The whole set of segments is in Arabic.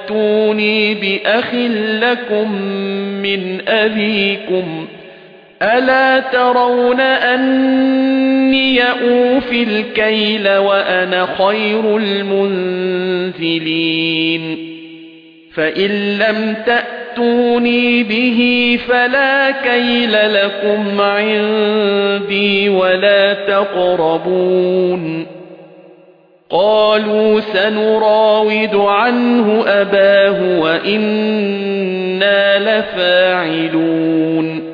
ائتوني بأخ لكم من أبيكم. ألا ترون أني أوفي الكيل وأنا خير المنزلين. فإن لم تأتوني به فلا كيل لكم عندي ولا تقربون. قالوا سنراود عنه أباه وإنا لفاعلون.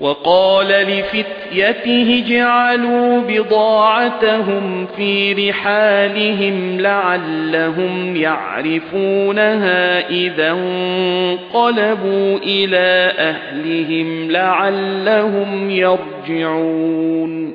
وقال لفتيته اجعلوا بضاعتهم في رحالهم لعلهم يعرفونها إذا انقلبوا إلى أهلهم لعلهم يرجعون.